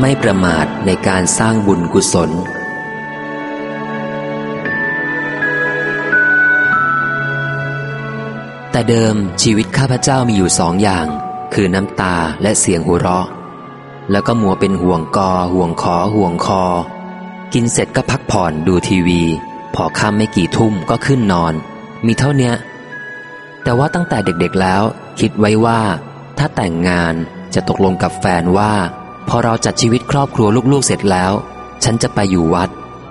ไม่ประมาทในการสร้างบุญกุศล แต่เดิมชีวิตข้าพเจ้ามีอยู่สองอย่าง คือน้ำตาและเสียงหัวเราะ แล้วก็มัวเป็นห่วงกอห่วงคอห่วงคอ กินเสร็จก็พักผ่อนดูทีวี พอค่ำไม่กี่ทุ่มก็ขึ้นนอน มีเท่าเนี้ย แต่ว่าตั้งแต่เด็กๆแล้ว คิดไว้ว่า ถ้าแต่งงานจะตกลงกับแฟนว่า พอเราจัดชีวิตครอบครัวลูกๆเสร็จแล้ว ฉันจะไปอยู่วัด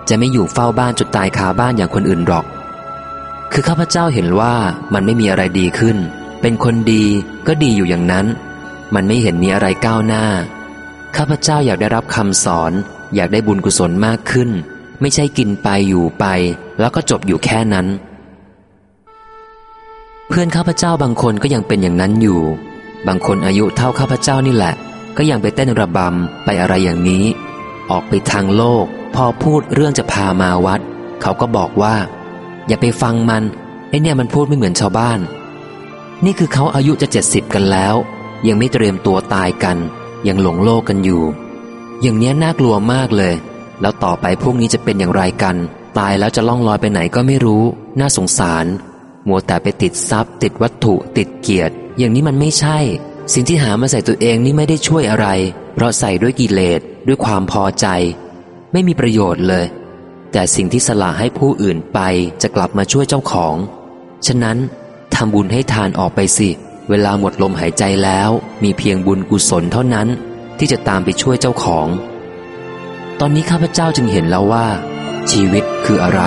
จะไม่อยู่เฝ้าบ้านจุดตายคาบ้านอย่างคนอื่นหรอก คือข้าพเจ้าเห็นว่ามันไม่มีอะไรดีขึ้น เป็นคนดีก็ดีอยู่อย่างนั้น มันไม่เห็นมีอะไรก้าวหน้า ข้าพเจ้าอยากได้รับคำสอน อยากได้บุญกุศลมากขึ้น ไม่ใช่กินไปอยู่ไป แล้วก็จบอยู่แค่นั้น พื่อนข้าพเจ้าบางคนก็ยังเป็นอย่างนั้นอยู่ บางคนอายุเท่าข้าพเจ้านี่แหละ ก็ยังไปเต้นระบำไปอะไรอย่างนี้ ออกไปทางโลก พอพูดเรื่องจะพามาวัด เขาก็บอกว่า อย่าไปฟังมันไอเนี่ยมันพูดไม่เหมือนชาวบ้าน นี่คือเขาอายุจะเจ็ดสิบกันแล้ว ยังไม่เตรียมตัวตายกัน ยังหลงโลกกันอยู่ อย่างเนี้ยน่ากลัวมากเลย แล้วต่อไปพวกนี้จะเป็นอย่างไรกัน ตายแล้วจะล่องลอยไปไหนก็ไม่รู้ น่าสงสาร มัวแต่ไปติดทรัพย์ ติดวัตถุ ติดเกียรติ อย่างนี้มันไม่ใช่ สิ่งที่หามาใส่ตัวเองนี่ไม่ได้ช่วยอะไร เพราะใส่ด้วยกิเลสด้วยความพอใจ ไม่มีประโยชน์เลย แต่สิ่งที่สละให้ผู้อื่นไปจะกลับมาช่วยเจ้าของ ฉะนั้นทำบุญให้ทานออกไปสิ เวลาหมดลมหายใจแล้ว มีเพียงบุญกุศลเท่านั้น ที่จะตามไปช่วยเจ้าของ ตอนนี้ข้าพเจ้าจึงเห็นแล้วว่า ชีวิตคืออะไร